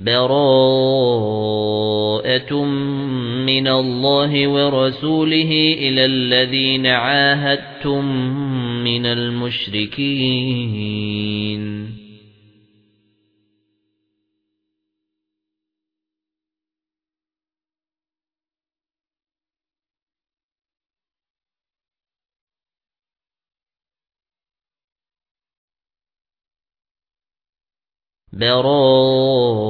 براءة من الله ورسوله إلى الذين عاهدتم من المشركين. براءة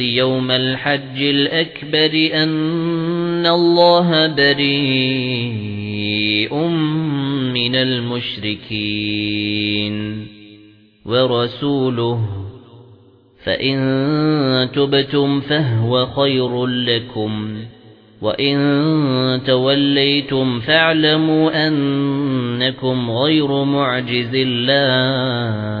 يَوْمَ الْحَجِّ الْأَكْبَرِ أَنَّ اللَّهَ بَرِيءٌ مِنَ الْمُشْرِكِينَ وَرَسُولُهُ فَإِن تُبْتُمْ فَهُوَ خَيْرٌ لَّكُمْ وَإِن تَوَلَّيْتُمْ فَاعْلَمُوا أَنَّكُمْ غَيْرُ مُعْجِزِ اللَّهِ